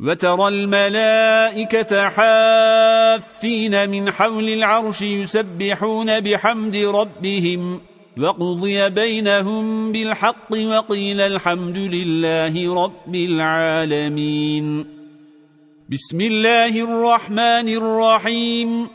وترى الملائكة حافين من حول العرش يسبحون بحمد ربهم وقضي بينهم بالحق وقيل الحمد لله رب العالمين. بسم الله الرحمن الرحيم.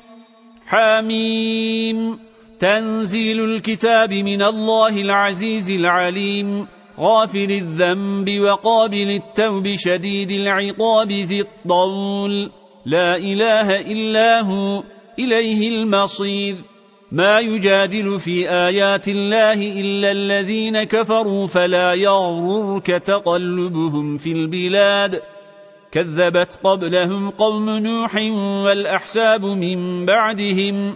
حاميم تنزيل الكتاب من الله العزيز العليم. غافر الذنب وقابل التوب شديد العقاب ذي الطول. لا إله إلا هو إليه المصير. ما يجادل في آيات الله إلا الذين كفروا فلا يغررك تقلبهم في البلاد. كذبت قبلهم قوم نوح والأحساب من بعدهم.